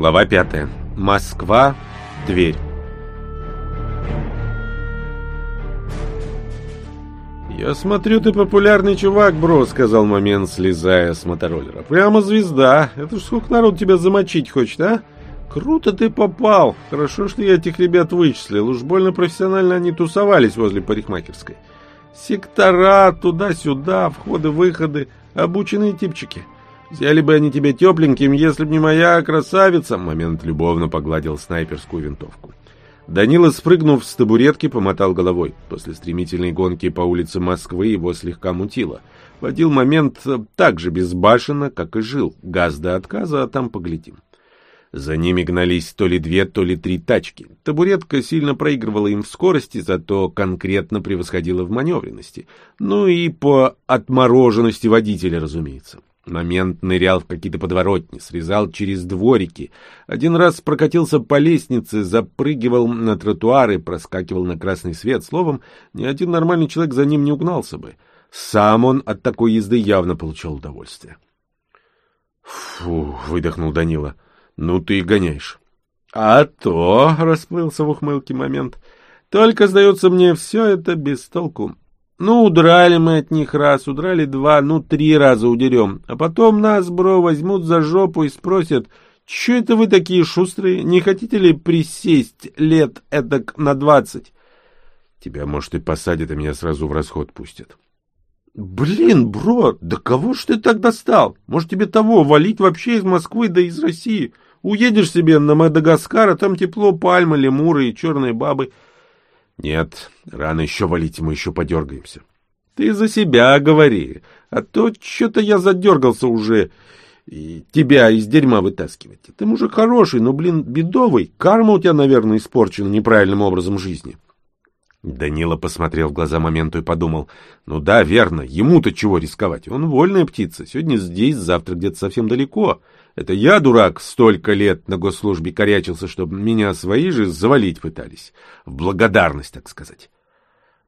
Глава пятая. Москва. Дверь. «Я смотрю, ты популярный чувак, бро», — сказал момент, слезая с мотороллера. «Прямо звезда. Это ж сколько народ тебя замочить хочет, а? Круто ты попал. Хорошо, что я этих ребят вычислил. Уж больно профессионально они тусовались возле парикмахерской. Сектора, туда-сюда, входы-выходы, обученные типчики. Взяли бы они тебя тепленьким, если б не моя красавица!» Момент любовно погладил снайперскую винтовку. Данила, спрыгнув с табуретки, помотал головой. После стремительной гонки по улице Москвы его слегка мутило. Водил момент так же безбашенно, как и жил. Газ до отказа, а там поглядим. За ними гнались то ли две, то ли три тачки. Табуретка сильно проигрывала им в скорости, зато конкретно превосходила в маневренности. Ну и по отмороженности водителя, разумеется. Момент нырял в какие-то подворотни, срезал через дворики. Один раз прокатился по лестнице, запрыгивал на тротуары, проскакивал на красный свет. Словом, ни один нормальный человек за ним не угнался бы. Сам он от такой езды явно получал удовольствие. «Фу!» — выдохнул Данила. «Ну ты и гоняешь». «А то!» — расплылся в ухмылке момент. «Только, сдается мне, все это без толку. Ну, удрали мы от них раз, удрали два, ну, три раза удерем. А потом нас, бро, возьмут за жопу и спросят, что это вы такие шустрые, не хотите ли присесть лет эдак на двадцать? Тебя, может, и посадят, а меня сразу в расход пустят. Блин, бро, да кого ж ты так достал? Может, тебе того, валить вообще из Москвы да из России? Уедешь себе на Мадагаскар, а там тепло, пальмы, лемуры и черные бабы — нет, рано еще валить, мы еще подергаемся. Ты за себя говори, а то что-то я задергался уже и тебя из дерьма вытаскивать. Ты мужик хороший, но, блин, бедовый. Карма у тебя, наверное, испорчена неправильным образом жизни. Данила посмотрел в глаза моменту и подумал, ну да, верно, ему-то чего рисковать, он вольная птица, сегодня здесь, завтра где-то совсем далеко. Это я, дурак, столько лет на госслужбе корячился, чтобы меня свои же завалить пытались. В благодарность, так сказать.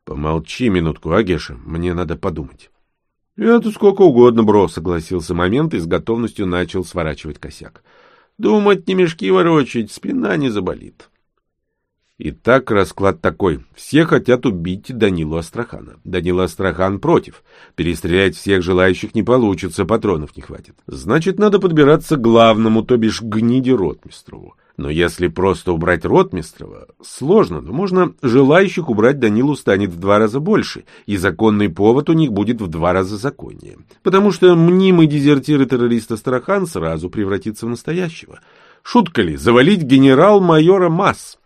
Помолчи минутку, Агеша, мне надо подумать. Это сколько угодно, бро, согласился момент и с готовностью начал сворачивать косяк. Думать не мешки ворочать, спина не заболит. Итак, расклад такой. Все хотят убить Данилу Астрахана. Данила Астрахан против. Перестрелять всех желающих не получится, патронов не хватит. Значит, надо подбираться к главному, то бишь гниде Ротмистрову. Но если просто убрать Ротмистрова, сложно, но можно желающих убрать Данилу станет в два раза больше, и законный повод у них будет в два раза законнее. Потому что мнимый дезертир и террорист Астрахан сразу превратится в настоящего. Шутка ли, завалить генерал-майора Масс?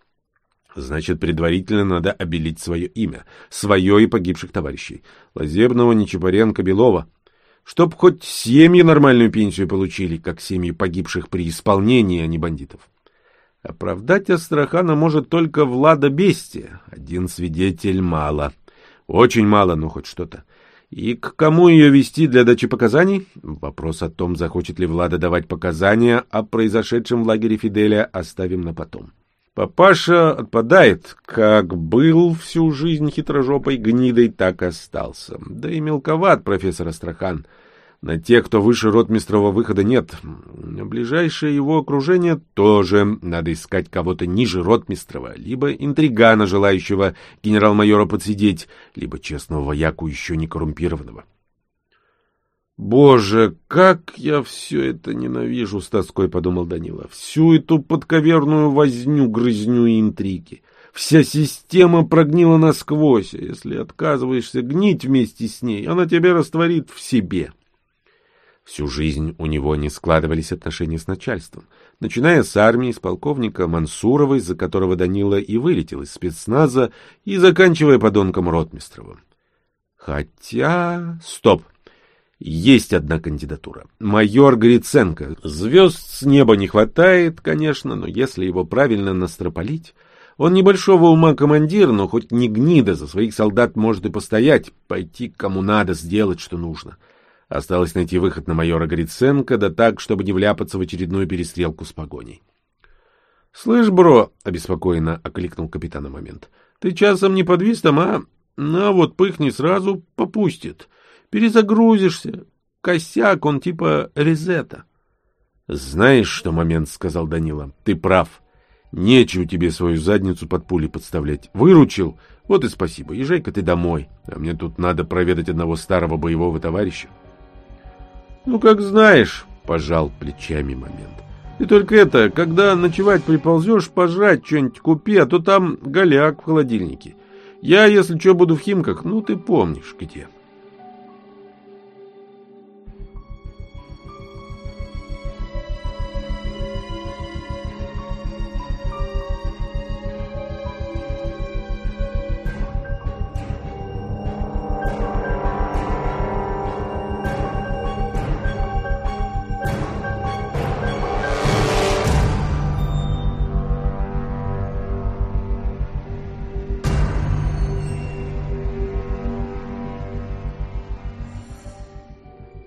Значит, предварительно надо обелить свое имя, свое и погибших товарищей. Лазебного, Нечапаренко, Белова. Чтоб хоть семьи нормальную пенсию получили, как семьи погибших при исполнении, а не бандитов. Оправдать Астрахана может только Влада Бестия. Один свидетель мало. Очень мало, но хоть что-то. И к кому ее вести для дачи показаний? Вопрос о том, захочет ли Влада давать показания о произошедшем в лагере Фиделя, оставим на потом. Папаша отпадает, как был всю жизнь хитрожопой гнидой, так и остался. Да и мелковат профессор Астрахан. На тех, кто выше ротмистрового выхода, нет. Ближайшее его окружение тоже. Надо искать кого-то ниже ротмистрова, либо интригана, желающего генерал-майора подсидеть, либо честного вояку, еще не коррумпированного. «Боже, как я все это ненавижу!» — с тоской подумал Данила. «Всю эту подковерную возню, грызню и интриги. Вся система прогнила насквозь, а если отказываешься гнить вместе с ней, она тебя растворит в себе». Всю жизнь у него не складывались отношения с начальством, начиная с армии, с полковника Мансурова, из-за которого Данила и вылетел из спецназа, и заканчивая подонком Ротмистровым. Хотя... Стоп! Есть одна кандидатура. Майор Гриценко. Звезд с неба не хватает, конечно, но если его правильно настропалить... Он небольшого ума командир, но хоть не гнида, за своих солдат может и постоять, пойти кому надо, сделать, что нужно. Осталось найти выход на майора Гриценко, да так, чтобы не вляпаться в очередную перестрелку с погоней. — Слышь, бро, — обеспокоенно окликнул капитан на момент, — ты часом не подвис там, а? На вот пыхни сразу попустит. Перезагрузишься. Косяк, он типа резета. Знаешь, что момент, сказал Данила. Ты прав. Нечего тебе свою задницу под пули подставлять. Выручил. Вот и спасибо. Езжай-ка ты домой. А мне тут надо проведать одного старого боевого товарища. Ну, как знаешь, пожал плечами момент. И только это, когда ночевать приползешь, пожрать что-нибудь купи, а то там голяк в холодильнике. Я, если что, буду в Химках, ну ты помнишь где.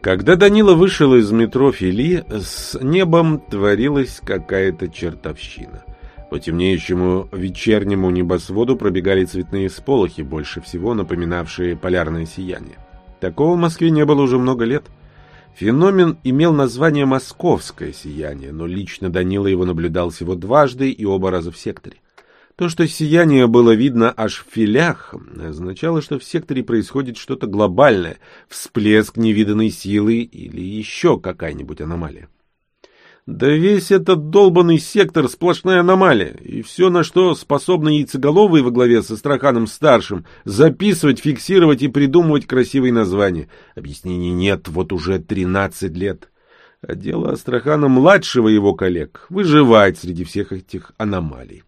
Когда Данила вышел из метро Фили, с небом творилась какая-то чертовщина. По темнеющему вечернему небосводу пробегали цветные сполохи, больше всего напоминавшие полярное сияние. Такого в Москве не было уже много лет. Феномен имел название «московское сияние», но лично Данила его наблюдал всего дважды и оба раза в секторе. То, что сияние было видно аж в филях, означало, что в секторе происходит что-то глобальное, всплеск невиданной силы или еще какая-нибудь аномалия. Да весь этот долбанный сектор — сплошная аномалия, и все, на что способны яйцеголовые во главе со Астраханом-старшим, записывать, фиксировать и придумывать красивые названия. Объяснений нет вот уже тринадцать лет. А дело Астрахана-младшего его коллег — выживать среди всех этих аномалий.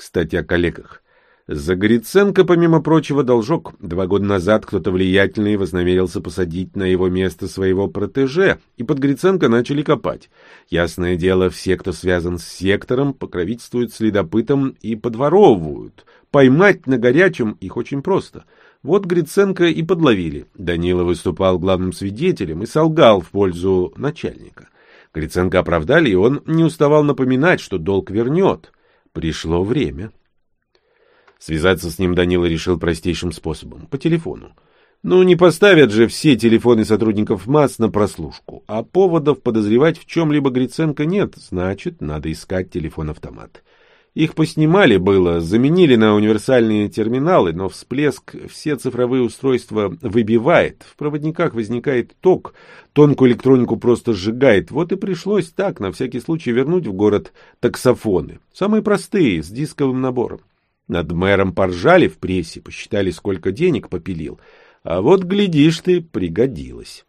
Кстати, о коллегах. За Гриценко, помимо прочего, должок. Два года назад кто-то влиятельный вознамерился посадить на его место своего протеже, и под Гриценко начали копать. Ясное дело, все, кто связан с сектором, покровительствуют следопытам и подворовывают. Поймать на горячем их очень просто. Вот Гриценко и подловили. Данила выступал главным свидетелем и солгал в пользу начальника. Гриценко оправдали, и он не уставал напоминать, что долг вернет. Пришло время. Связаться с ним Данила решил простейшим способом — по телефону. Ну, не поставят же все телефоны сотрудников МАС на прослушку, а поводов подозревать в чем-либо Гриценко нет, значит, надо искать телефон-автомат. Их поснимали было, заменили на универсальные терминалы, но всплеск все цифровые устройства выбивает, в проводниках возникает ток, тонкую электронику просто сжигает. Вот и пришлось так, на всякий случай, вернуть в город таксофоны. Самые простые, с дисковым набором. Над мэром поржали в прессе, посчитали, сколько денег попилил. А вот, глядишь ты, пригодилось.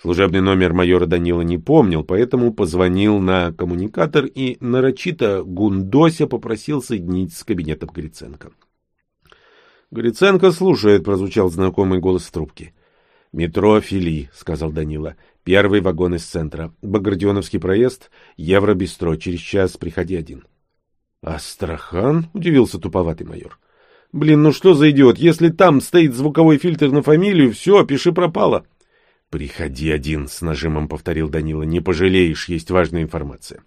Служебный номер майора Данила не помнил, поэтому позвонил на коммуникатор и нарочито Гундося попросил соединить с кабинетом Гриценко. «Гриценко слушает», — прозвучал знакомый голос в трубке. «Метро Фили», — сказал Данила. «Первый вагон из центра. Багратионовский проезд. Евробистро. Через час приходи один». «Астрахан?» — удивился туповатый майор. «Блин, ну что за идиот? Если там стоит звуковой фильтр на фамилию, все, пиши пропало». «Приходи один», — с нажимом повторил Данила. «Не пожалеешь, есть важная информация».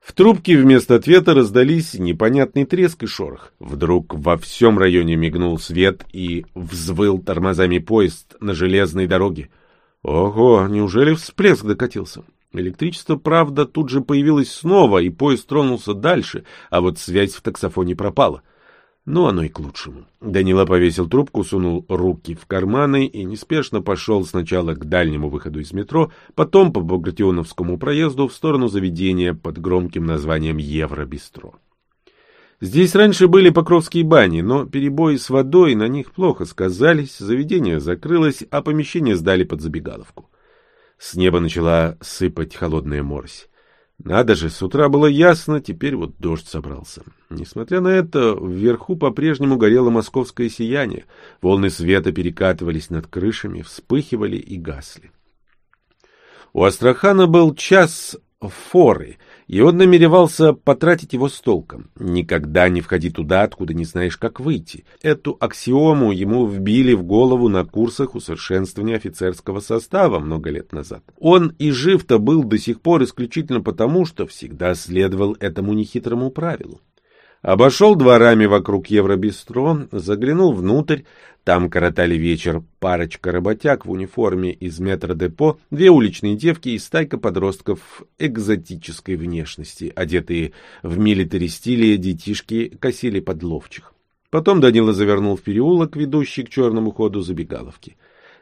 В трубке вместо ответа раздались непонятный треск и шорох. Вдруг во всем районе мигнул свет и взвыл тормозами поезд на железной дороге. Ого, неужели всплеск докатился? Электричество, правда, тут же появилось снова, и поезд тронулся дальше, а вот связь в таксофоне пропала. Но оно и к лучшему. Данила повесил трубку, сунул руки в карманы и неспешно пошел сначала к дальнему выходу из метро, потом по Багратионовскому проезду в сторону заведения под громким названием Евробистро. Здесь раньше были покровские бани, но перебои с водой на них плохо сказались, заведение закрылось, а помещение сдали под забегаловку. С неба начала сыпать холодная морось. Надо же, с утра было ясно, теперь вот дождь собрался. Несмотря на это, вверху по-прежнему горело московское сияние. Волны света перекатывались над крышами, вспыхивали и гасли. У Астрахана был час форы, и он намеревался потратить его с толком. Никогда не входи туда, откуда не знаешь, как выйти. Эту аксиому ему вбили в голову на курсах усовершенствования офицерского состава много лет назад. Он и жив-то был до сих пор исключительно потому, что всегда следовал этому нехитрому правилу. Обошел дворами вокруг Евробистро, заглянул внутрь. Там коротали вечер парочка работяг в униформе из метродепо, две уличные девки и стайка подростков экзотической внешности, одетые в милитари-стиле детишки косили под ловчих. Потом Данила завернул в переулок, ведущий к черному ходу забегаловки.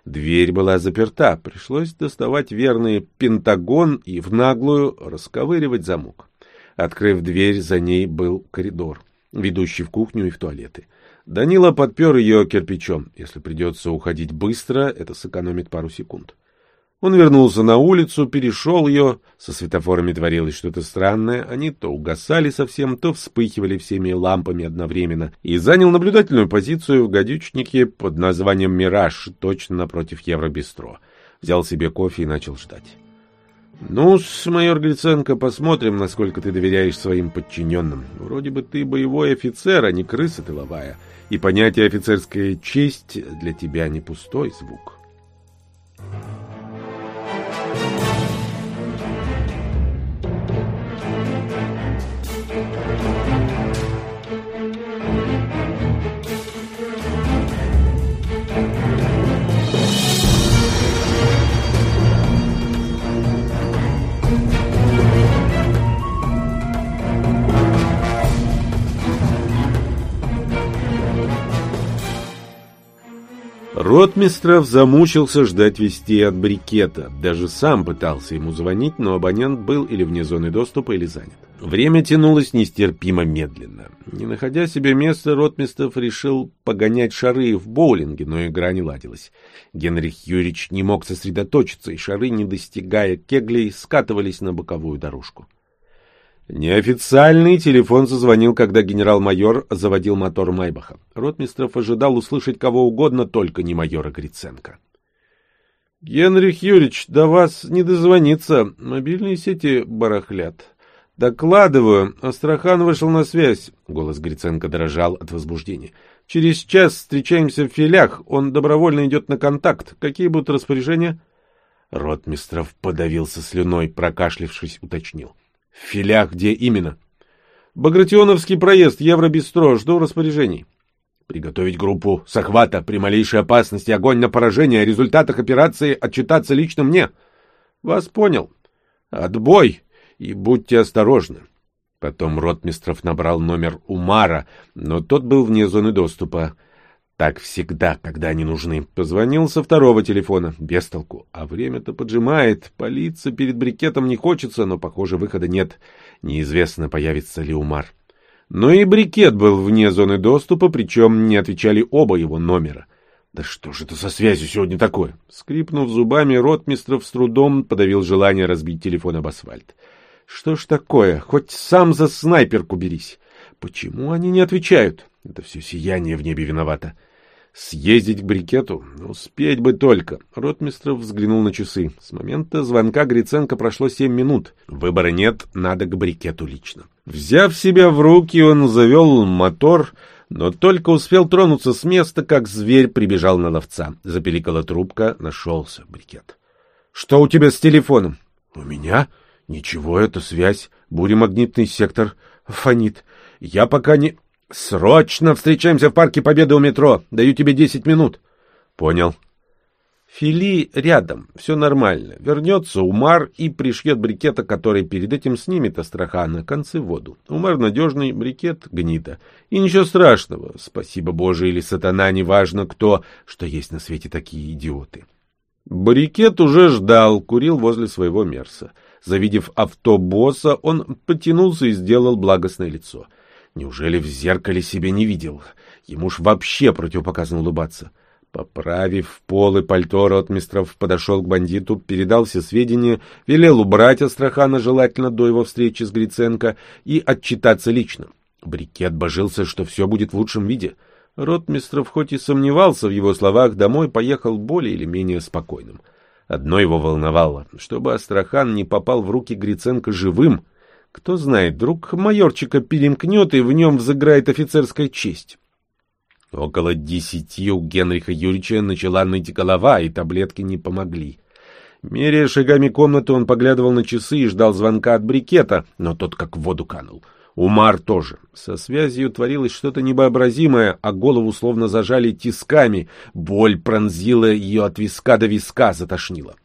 Дверь была заперта, пришлось доставать верный пентагон и в наглую расковыривать замок. Открыв дверь, за ней был коридор, ведущий в кухню и в туалеты. Данила подпер ее кирпичом. Если придется уходить быстро, это сэкономит пару секунд. Он вернулся на улицу, перешел ее. Со светофорами творилось что-то странное. Они то угасали совсем, то вспыхивали всеми лампами одновременно. И занял наблюдательную позицию в гадючнике под названием «Мираж», точно напротив Евробистро. Взял себе кофе и начал ждать. Ну с майор Гриценко, посмотрим, насколько ты доверяешь своим подчиненным. Вроде бы ты боевой офицер, а не крыса тыловая. И понятие офицерская честь для тебя не пустой звук». Ротмистров замучился ждать вести от брикета. Даже сам пытался ему звонить, но абонент был или вне зоны доступа, или занят. Время тянулось нестерпимо медленно. Не находя себе места, Ротмистров решил погонять шары в боулинге, но игра не ладилась. Генрих Юрьевич не мог сосредоточиться, и шары, не достигая кеглей, скатывались на боковую дорожку. Неофициальный телефон зазвонил, когда генерал-майор заводил мотор Майбаха. Ротмистров ожидал услышать кого угодно, только не майора Гриценко. — Генрих Юрьевич, до вас не дозвониться. Мобильные сети барахлят. — Докладываю. Астрахан вышел на связь. Голос Гриценко дрожал от возбуждения. — Через час встречаемся в филях. Он добровольно идет на контакт. Какие будут распоряжения? Ротмистров подавился слюной, прокашлившись, уточнил. — в филях где именно? Багратионовский проезд, Евробистро, жду распоряжений. Приготовить группу с охвата. При малейшей опасности огонь на поражение. О результатах операции отчитаться лично мне. Вас понял. Отбой. И будьте осторожны. Потом Ротмистров набрал номер Умара, но тот был вне зоны доступа. Так всегда, когда они нужны. Позвонил со второго телефона. Без толку. А время-то поджимает. Палиться перед брикетом не хочется, но, похоже, выхода нет. Неизвестно, появится ли Умар. Но и брикет был вне зоны доступа, причем не отвечали оба его номера. Да что же это со связью сегодня такое? Скрипнув зубами, ротмистров с трудом подавил желание разбить телефон об асфальт. Что ж такое? Хоть сам за снайперку берись. Почему они не отвечают? Это все сияние в небе виновато. Съездить к брикету? Успеть бы только. Ротмистров взглянул на часы. С момента звонка Гриценко прошло семь минут. Выбора нет, надо к брикету лично. Взяв себя в руки, он завел мотор, но только успел тронуться с места, как зверь прибежал на ловца. Запеликала трубка, нашелся брикет. — Что у тебя с телефоном? — У меня? Ничего, это связь. Буремагнитный сектор. Фонит. Я пока не... Срочно встречаемся в парке Победы у метро. Даю тебе десять минут. Понял. Фили рядом, все нормально. Вернется Умар и пришьет брикета, который перед этим снимет Астрахана, концы в воду. Умар надежный, брикет гнида. И ничего страшного, спасибо Боже или сатана, неважно кто, что есть на свете такие идиоты. Брикет уже ждал, курил возле своего мерса. Завидев авто босса, он потянулся и сделал благостное лицо. Неужели в зеркале себя не видел? Ему ж вообще противопоказано улыбаться. Поправив полы пальто, ротмистров подошел к бандиту, передал все сведения, велел убрать Астрахана желательно до его встречи с Гриценко и отчитаться лично. Брикет божился, что все будет в лучшем виде. Ротмистров хоть и сомневался в его словах, домой поехал более или менее спокойным. Одно его волновало, чтобы Астрахан не попал в руки Гриценко живым — кто знает, вдруг майорчика перемкнет, и в нем взыграет офицерская честь. Около десяти у Генриха Юрьевича начала ныть голова, и таблетки не помогли. Меряя шагами комнаты, он поглядывал на часы и ждал звонка от брикета, но тот как в воду канул. Умар тоже. Со связью творилось что-то невообразимое, а голову словно зажали тисками. Боль пронзила ее от виска до виска, затошнила.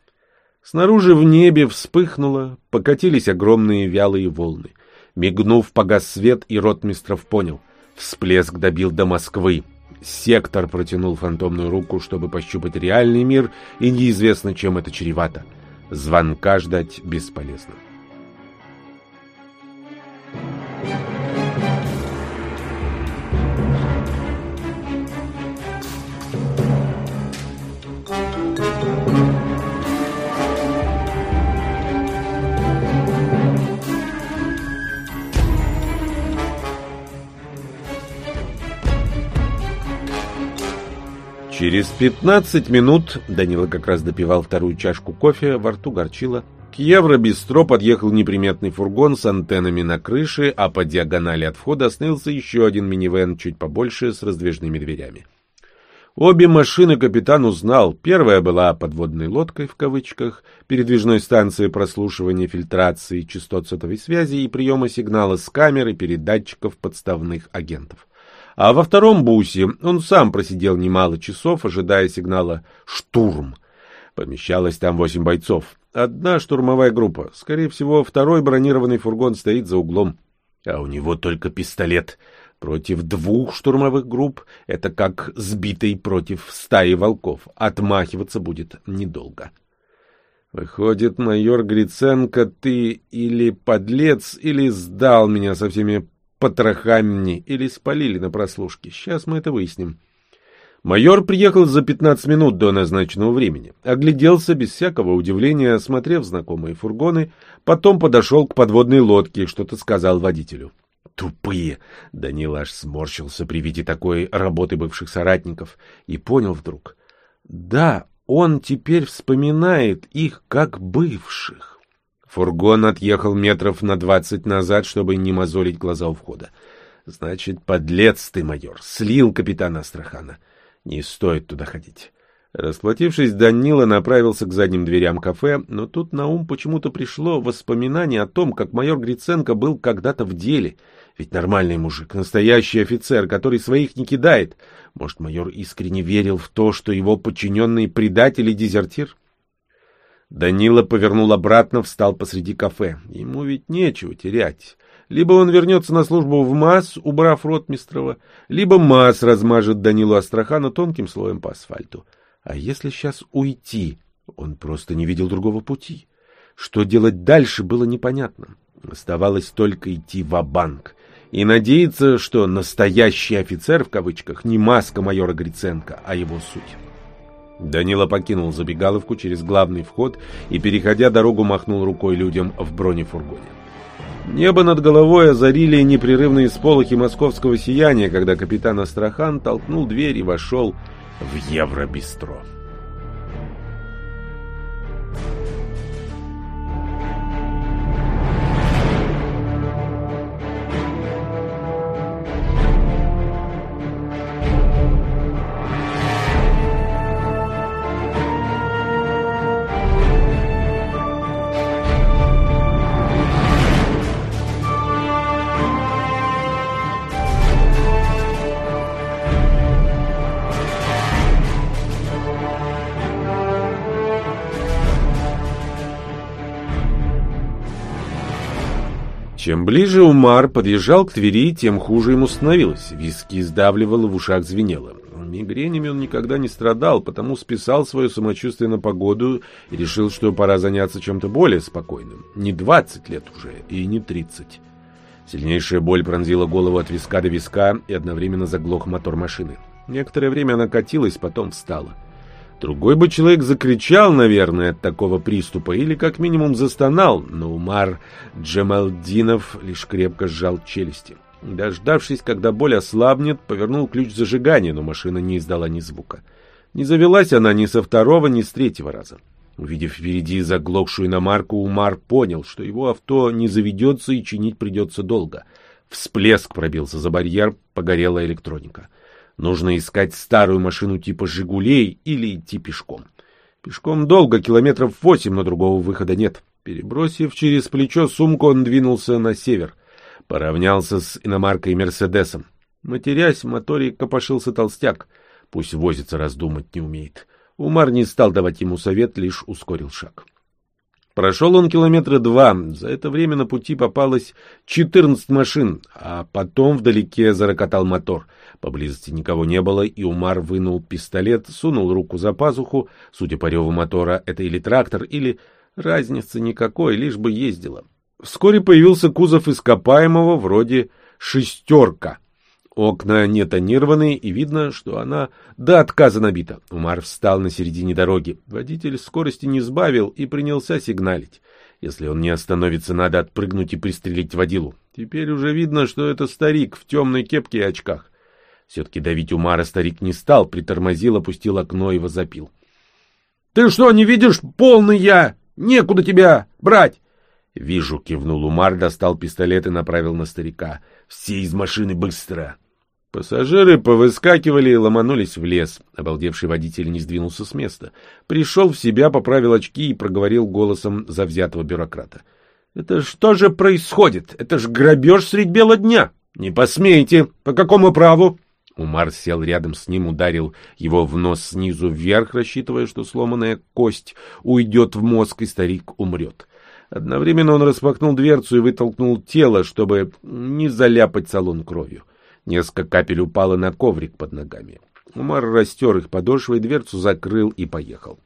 Снаружи в небе вспыхнуло, покатились огромные вялые волны. Мигнув, погас свет, и ротмистров понял. Всплеск добил до Москвы. Сектор протянул фантомную руку, чтобы пощупать реальный мир, и неизвестно, чем это чревато. Звонка ждать бесполезно. Через пятнадцать минут Данила как раз допивал вторую чашку кофе, во рту горчило. К Евробистро подъехал неприметный фургон с антеннами на крыше, а по диагонали от входа остановился еще один минивэн, чуть побольше, с раздвижными дверями. Обе машины капитан узнал. Первая была подводной лодкой, в кавычках, передвижной станцией прослушивания фильтрации частот сотовой связи и приема сигнала с камер и передатчиков подставных агентов. А во втором бусе он сам просидел немало часов, ожидая сигнала «Штурм». Помещалось там восемь бойцов. Одна штурмовая группа. Скорее всего, второй бронированный фургон стоит за углом. А у него только пистолет. Против двух штурмовых групп это как сбитый против стаи волков. Отмахиваться будет недолго. Выходит, майор Гриценко, ты или подлец, или сдал меня со всеми потрохами или спалили на прослушке. Сейчас мы это выясним. Майор приехал за 15 минут до назначенного времени. Огляделся без всякого удивления, осмотрев знакомые фургоны, потом подошел к подводной лодке и что-то сказал водителю. Тупые! Данил аж сморщился при виде такой работы бывших соратников и понял вдруг. Да, он теперь вспоминает их как бывших. Фургон отъехал метров на двадцать назад, чтобы не мозолить глаза у входа. Значит, подлец ты, майор, слил капитана Астрахана. Не стоит туда ходить. Расплатившись, Данила направился к задним дверям кафе, но тут на ум почему-то пришло воспоминание о том, как майор Гриценко был когда-то в деле. Ведь нормальный мужик, настоящий офицер, который своих не кидает. Может, майор искренне верил в то, что его подчиненный предатель и дезертир? Данила повернул обратно, встал посреди кафе. Ему ведь нечего терять. Либо он вернется на службу в МАС, убрав Ротмистрова, либо МАС размажет Данилу Астрахана тонким слоем по асфальту. А если сейчас уйти? Он просто не видел другого пути. Что делать дальше, было непонятно. Оставалось только идти в банк и надеяться, что настоящий офицер, в кавычках, не маска майора Гриценко, а его суть. Данила покинул забегаловку через главный вход и, переходя дорогу, махнул рукой людям в бронефургоне. Небо над головой озарили непрерывные сполохи московского сияния, когда капитан Астрахан толкнул дверь и вошел в Евробистро. Чем ближе Умар подъезжал к Твери, тем хуже ему становилось. Виски сдавливало, в ушах звенело. Мигренями он никогда не страдал, потому списал свое самочувствие на погоду и решил, что пора заняться чем-то более спокойным. Не двадцать лет уже, и не тридцать. Сильнейшая боль пронзила голову от виска до виска, и одновременно заглох мотор машины. Некоторое время она катилась, потом встала. Другой бы человек закричал, наверное, от такого приступа, или как минимум застонал, но Умар Джамалдинов лишь крепко сжал челюсти. Дождавшись, когда боль ослабнет, повернул ключ зажигания, но машина не издала ни звука. Не завелась она ни со второго, ни с третьего раза. Увидев впереди заглохшую иномарку, Умар понял, что его авто не заведется и чинить придется долго. Всплеск пробился за барьер, погорела электроника. — Нужно искать старую машину типа «Жигулей» или идти пешком. Пешком долго, километров восемь, но другого выхода нет. Перебросив через плечо сумку, он двинулся на север. Поравнялся с иномаркой Мерседесом. Матерясь, в моторе копошился толстяк. Пусть возится, раздумать не умеет. Умар не стал давать ему совет, лишь ускорил шаг. Прошел он километра два. За это время на пути попалось четырнадцать машин, а потом вдалеке зарокотал мотор. Поблизости никого не было, и Умар вынул пистолет, сунул руку за пазуху. Судя по реву мотора, это или трактор, или... Разницы никакой, лишь бы ездила. Вскоре появился кузов ископаемого вроде «шестерка». Окна не тонированные, и видно, что она до отказа набита. Умар встал на середине дороги. Водитель скорости не сбавил и принялся сигналить. Если он не остановится, надо отпрыгнуть и пристрелить водилу. Теперь уже видно, что это старик в темной кепке и очках. Все-таки давить Умара старик не стал, притормозил, опустил окно и возопил. — Ты что, не видишь, полный я? Некуда тебя брать! — Вижу, кивнул Умар, достал пистолет и направил на старика. — Все из машины быстро! Пассажиры повыскакивали и ломанулись в лес. Обалдевший водитель не сдвинулся с места. Пришел в себя, поправил очки и проговорил голосом завзятого бюрократа. — Это что же происходит? Это ж грабеж средь бела дня! Не посмейте! По какому праву? Умар сел рядом с ним, ударил его в нос снизу вверх, рассчитывая, что сломанная кость уйдет в мозг, и старик умрет. Одновременно он распахнул дверцу и вытолкнул тело, чтобы не заляпать салон кровью. Несколько капель упало на коврик под ногами. Умар растер их подошвой, дверцу закрыл и поехал.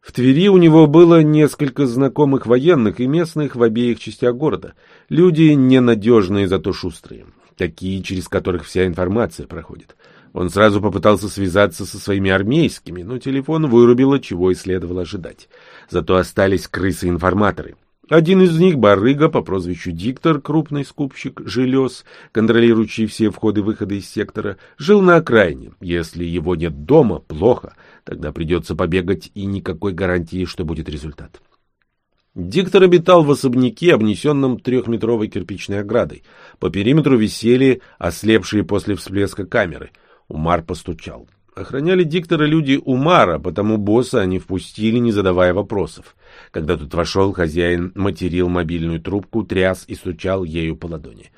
В Твери у него было несколько знакомых военных и местных в обеих частях города. Люди ненадежные, зато шустрые. Такие, через которых вся информация проходит. Он сразу попытался связаться со своими армейскими, но телефон вырубило, чего и следовало ожидать. Зато остались крысы-информаторы. Один из них, барыга по прозвищу Диктор, крупный скупщик желез, контролирующий все входы-выходы из сектора, жил на окраине. Если его нет дома, плохо, тогда придется побегать, и никакой гарантии, что будет результат. Диктор обитал в особняке, обнесенном трехметровой кирпичной оградой. По периметру висели ослепшие после всплеска камеры. Умар постучал. Охраняли диктора люди Умара, потому босса они впустили, не задавая вопросов. Когда тут вошел, хозяин материл мобильную трубку, тряс и стучал ею по ладони.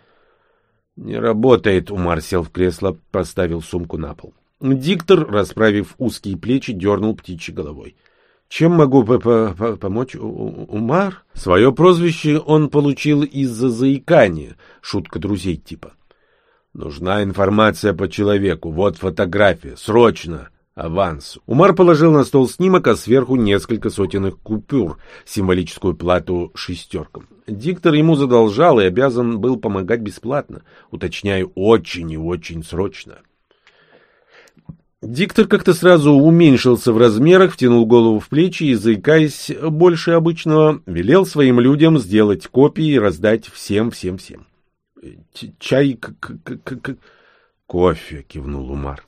«Не работает», — Умар сел в кресло, поставил сумку на пол. Диктор, расправив узкие плечи, дернул птичьей головой. «Чем могу по -по -по помочь, Умар?» Свое прозвище он получил из-за заикания, шутка друзей типа. «Нужна информация по человеку. Вот фотография. Срочно!» Аванс. Умар положил на стол снимок, а сверху несколько сотенных купюр, символическую плату шестеркам. Диктор ему задолжал и обязан был помогать бесплатно. Уточняю, очень и очень срочно. Диктор как-то сразу уменьшился в размерах, втянул голову в плечи и, заикаясь больше обычного, велел своим людям сделать копии и раздать всем-всем-всем. «Чай... кофе», — кивнул Умар.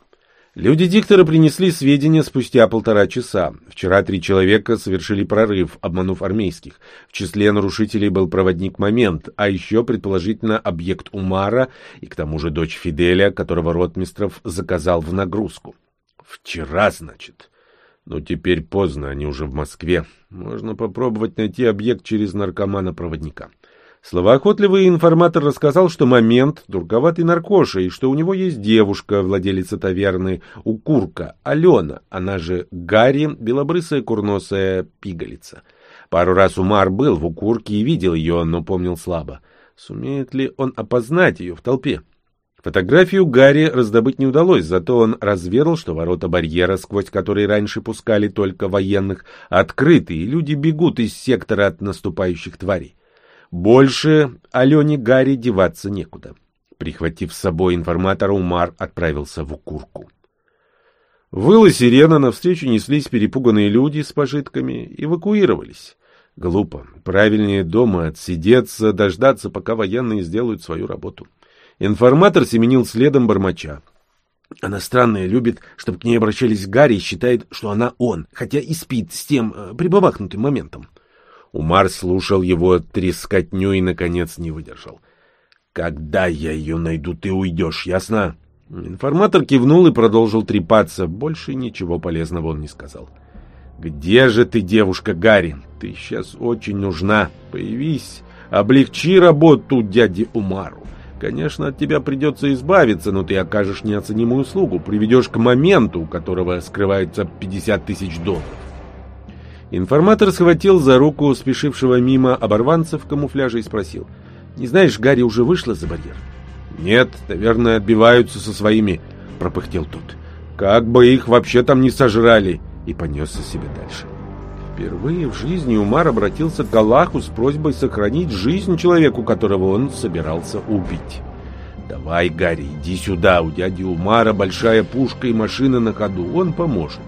Люди диктора принесли сведения спустя полтора часа. Вчера три человека совершили прорыв, обманув армейских. В числе нарушителей был проводник «Момент», а еще, предположительно, объект Умара и, к тому же, дочь Фиделя, которого Ротмистров заказал в нагрузку. Вчера, значит. Но теперь поздно, они уже в Москве. Можно попробовать найти объект через наркомана-проводника. Словоохотливый информатор рассказал, что момент — дурковатый наркоша, и что у него есть девушка, владелица таверны Укурка, Алена, она же Гарри, белобрысая курносая пигалица. Пару раз Умар был в Укурке и видел ее, но помнил слабо. Сумеет ли он опознать ее в толпе? Фотографию Гарри раздобыть не удалось, зато он разведал, что ворота барьера, сквозь которые раньше пускали только военных, открыты, и люди бегут из сектора от наступающих тварей. Больше Алене Гарри деваться некуда. Прихватив с собой информатора, Умар отправился в Укурку. Выла сирена, навстречу неслись перепуганные люди с пожитками, эвакуировались. Глупо. Правильнее дома отсидеться, дождаться, пока военные сделают свою работу. Информатор семенил следом бормоча. Она странная, любит, чтобы к ней обращались Гарри и считает, что она он, хотя и спит с тем э, прибабахнутым моментом. Умар слушал его трескотню и, наконец, не выдержал. «Когда я ее найду, ты уйдешь, ясно?» Информатор кивнул и продолжил трепаться. Больше ничего полезного он не сказал. «Где же ты, девушка Гарри? Ты сейчас очень нужна. Появись Облегчи работу дяди Умару. Конечно, от тебя придется избавиться, но ты окажешь неоценимую услугу, приведешь к моменту, у которого скрывается 50 тысяч долларов. Информатор схватил за руку спешившего мимо оборванца в камуфляже и спросил. «Не знаешь, Гарри уже вышла за барьер?» «Нет, наверное, отбиваются со своими», — пропыхтел тот. «Как бы их вообще там не сожрали!» И понесся себе дальше. Впервые в жизни Умар обратился к Аллаху с просьбой сохранить жизнь человеку, которого он собирался убить. «Давай, Гарри, иди сюда, у дяди Умара большая пушка и машина на ходу, он поможет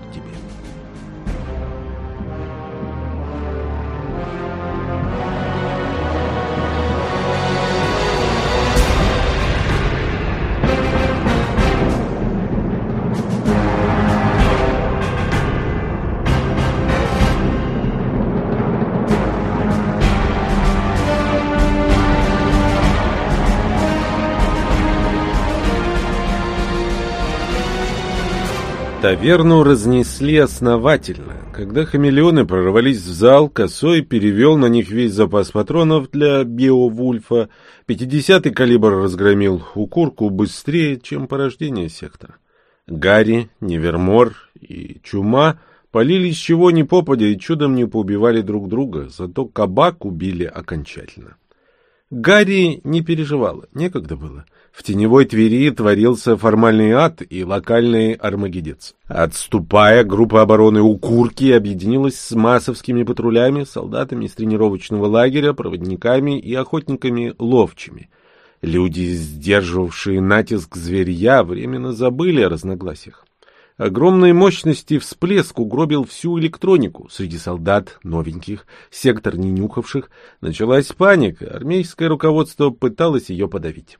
Таверну разнесли основательно. Когда хамелеоны прорвались в зал, Косой перевел на них весь запас патронов для Беовульфа. Пятидесятый калибр разгромил укурку быстрее, чем порождение сектора. Гарри, Невермор и Чума полились чего ни попадя и чудом не поубивали друг друга, зато кабак убили окончательно. Гарри не переживала, некогда было. В теневой Твери творился формальный ад и локальный армагедец. Отступая, группа обороны Укурки объединилась с массовскими патрулями, солдатами из тренировочного лагеря, проводниками и охотниками-ловчими. Люди, сдерживавшие натиск зверья, временно забыли о разногласиях. Огромной мощности всплеск угробил всю электронику. Среди солдат, новеньких, сектор ненюхавших, началась паника. Армейское руководство пыталось ее подавить.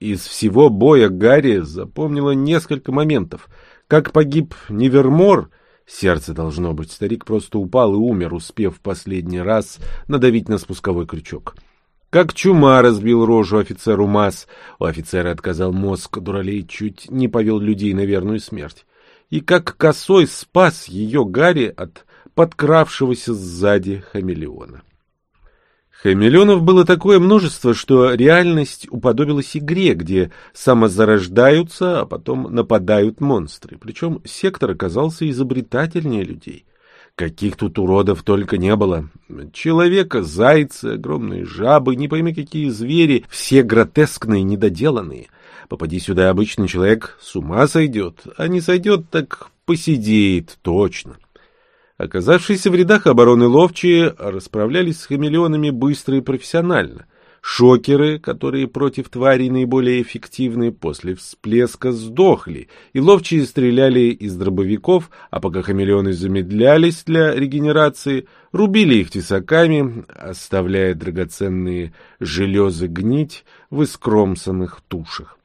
Из всего боя Гарри запомнила несколько моментов. Как погиб Невермор, сердце должно быть, старик просто упал и умер, успев в последний раз надавить на спусковой крючок. Как чума разбил рожу офицеру МАС, у офицера отказал мозг, дуралей чуть не повел людей на верную смерть. И как косой спас ее Гарри от подкравшегося сзади хамелеона. Хамелеонов было такое множество, что реальность уподобилась игре, где самозарождаются, а потом нападают монстры. Причем сектор оказался изобретательнее людей. Каких тут уродов только не было. Человека, зайцы, огромные жабы, не пойми какие звери, все гротескные, недоделанные. Попади сюда обычный человек, с ума сойдет, а не сойдет, так посидеет точно. Оказавшиеся в рядах обороны ловчие расправлялись с хамелеонами быстро и профессионально. Шокеры, которые против тварей наиболее эффективны, после всплеска сдохли, и ловчие стреляли из дробовиков, а пока хамелеоны замедлялись для регенерации, рубили их тесаками, оставляя драгоценные железы гнить в искромсанных тушах.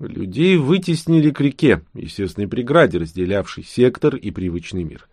Людей вытеснили к реке, естественной преграде, разделявшей сектор и привычный мир.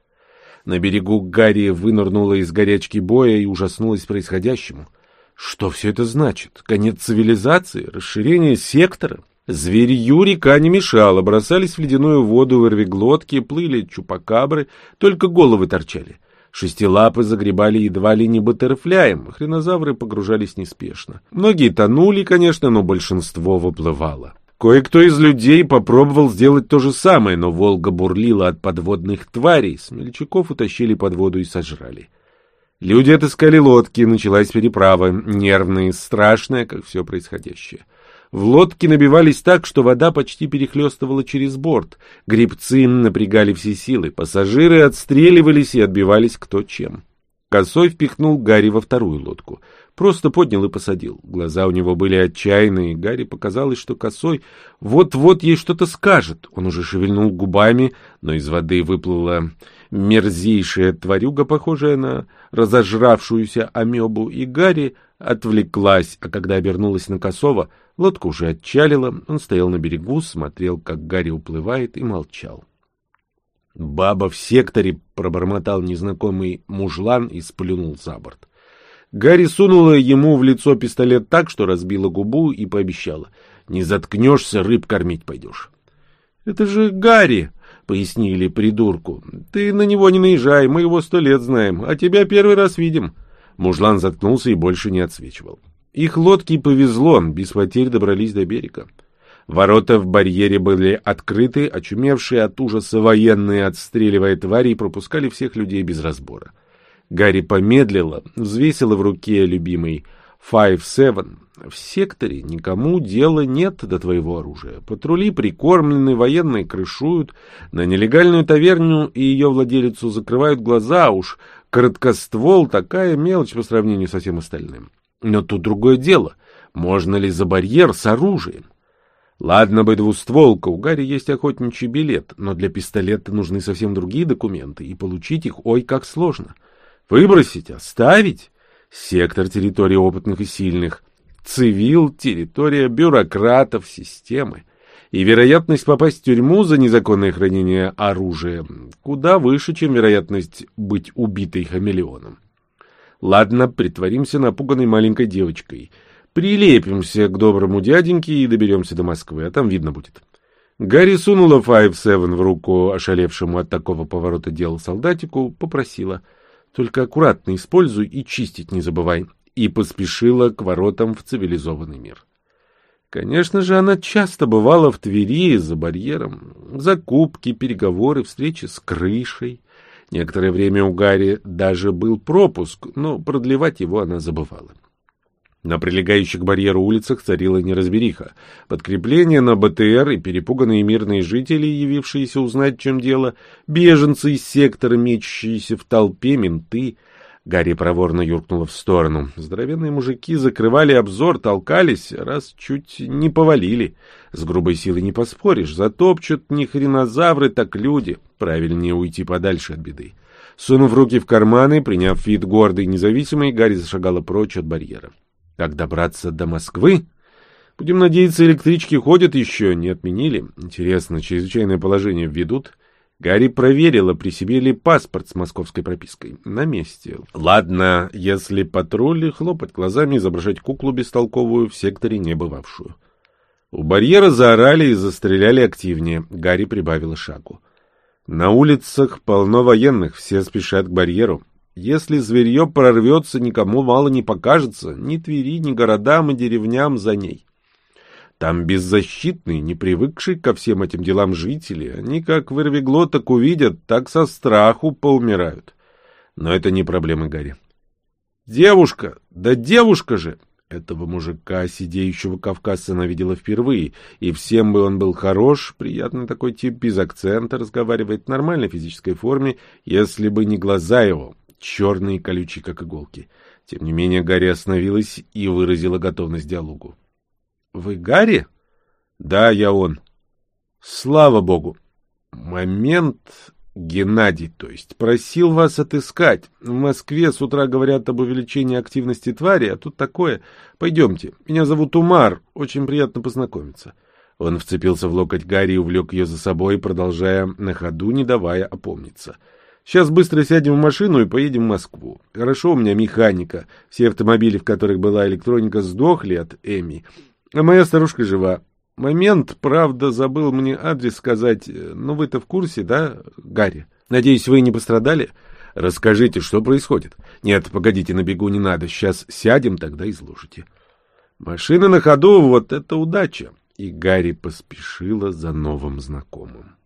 На берегу Гарри вынырнула из горячки боя и ужаснулась происходящему. Что все это значит? Конец цивилизации? Расширение сектора? Зверью река не мешала, бросались в ледяную воду вырвиглотки, плыли чупакабры, только головы торчали. Шестилапы загребали едва ли не баттерфляем, хренозавры погружались неспешно. Многие тонули, конечно, но большинство выплывало. Кое-кто из людей попробовал сделать то же самое, но Волга бурлила от подводных тварей, смельчаков утащили под воду и сожрали. Люди отыскали лодки, началась переправа, нервная и страшная, как все происходящее. В лодки набивались так, что вода почти перехлестывала через борт. Гребцы напрягали все силы, пассажиры отстреливались и отбивались кто чем. Косой впихнул Гарри во вторую лодку. Просто поднял и посадил. Глаза у него были отчаянные, Гарри показалось, что Косой вот-вот ей что-то скажет. Он уже шевельнул губами, но из воды выплыла мерзейшая тварюга, похожая на разожравшуюся амебу, и Гарри отвлеклась, а когда обернулась на Косова, лодка уже отчалила, он стоял на берегу, смотрел, как Гарри уплывает, и молчал. «Баба в секторе!» — пробормотал незнакомый мужлан и сплюнул за борт. Гарри сунула ему в лицо пистолет так, что разбила губу и пообещала. «Не заткнешься, рыб кормить пойдешь». «Это же Гарри!» — пояснили придурку. «Ты на него не наезжай, мы его сто лет знаем, а тебя первый раз видим». Мужлан заткнулся и больше не отсвечивал. Их лодке повезло, без потерь добрались до берега. Ворота в барьере были открыты, очумевшие от ужаса военные, отстреливая твари, пропускали всех людей без разбора. Гарри помедлила, взвесила в руке любимый Five Seven. В секторе никому дела нет до твоего оружия. Патрули прикормлены, военные крышуют. На нелегальную таверню и ее владелицу закрывают глаза. Уж короткоствол — такая мелочь по сравнению со всем остальным. Но тут другое дело. Можно ли за барьер с оружием? Ладно бы двустволка, у Гарри есть охотничий билет, но для пистолета нужны совсем другие документы, и получить их ой как сложно. Выбросить, оставить? Сектор — территория опытных и сильных. Цивил — территория бюрократов системы. И вероятность попасть в тюрьму за незаконное хранение оружия куда выше, чем вероятность быть убитой хамелеоном. Ладно, притворимся напуганной маленькой девочкой. Прилепимся к доброму дяденьке и доберемся до Москвы, а там видно будет. Гарри сунула Five Seven в руку ошалевшему от такого поворота дела солдатику, попросила — только аккуратно используй и чистить не забывай. И поспешила к воротам в цивилизованный мир. Конечно же, она часто бывала в Твери за барьером. Закупки, переговоры, встречи с крышей. Некоторое время у Гарри даже был пропуск, но продлевать его она забывала. На прилегающих к барьеру улицах царила неразбериха. Подкрепление на БТР и перепуганные мирные жители, явившиеся узнать, в чем дело, беженцы из сектора, мечущиеся в толпе, менты. Гарри проворно юркнула в сторону. Здоровенные мужики закрывали обзор, толкались, раз чуть не повалили. С грубой силой не поспоришь, затопчут не хренозавры, так люди. Правильнее уйти подальше от беды. Сунув руки в карманы, приняв вид гордый и независимый, Гарри зашагала прочь от барьера. Как добраться до Москвы? Будем надеяться, электрички ходят еще, не отменили. Интересно, чрезвычайное положение введут? Гарри проверила, при себе ли паспорт с московской пропиской. На месте. Ладно, если патрули, хлопать глазами, изображать куклу бестолковую, в секторе не бывавшую. У барьера заорали и застреляли активнее. Гарри прибавила шагу. На улицах полно военных, все спешат к барьеру. Если зверье прорвется, никому мало не покажется, ни Твери, ни городам и деревням за ней. Там беззащитные, не привыкшие ко всем этим делам жители, они как вырвиглоток увидят, так со страху поумирают. Но это не проблемы Гарри. Девушка, да девушка же! Этого мужика, сидеющего кавказца, она видела впервые, и всем бы он был хорош, приятный такой тип, без акцента, разговаривает в нормальной физической форме, если бы не глаза его, черные и колючие, как иголки. Тем не менее, Гарри остановилась и выразила готовность диалогу. — Вы Гарри? — Да, я он. — Слава богу. Момент, Геннадий, то есть, просил вас отыскать. В Москве с утра говорят об увеличении активности твари, а тут такое. Пойдемте. Меня зовут Умар. Очень приятно познакомиться. Он вцепился в локоть Гарри и увлек ее за собой, продолжая на ходу, не давая опомниться. — Сейчас быстро сядем в машину и поедем в Москву. Хорошо у меня механика. Все автомобили, в которых была электроника, сдохли от Эми. А моя старушка жива. Момент, правда, забыл мне адрес сказать. Но вы-то в курсе, да, Гарри? Надеюсь, вы не пострадали? Расскажите, что происходит. Нет, погодите, на бегу не надо. Сейчас сядем, тогда изложите. Машина на ходу, вот это удача. И Гарри поспешила за новым знакомым.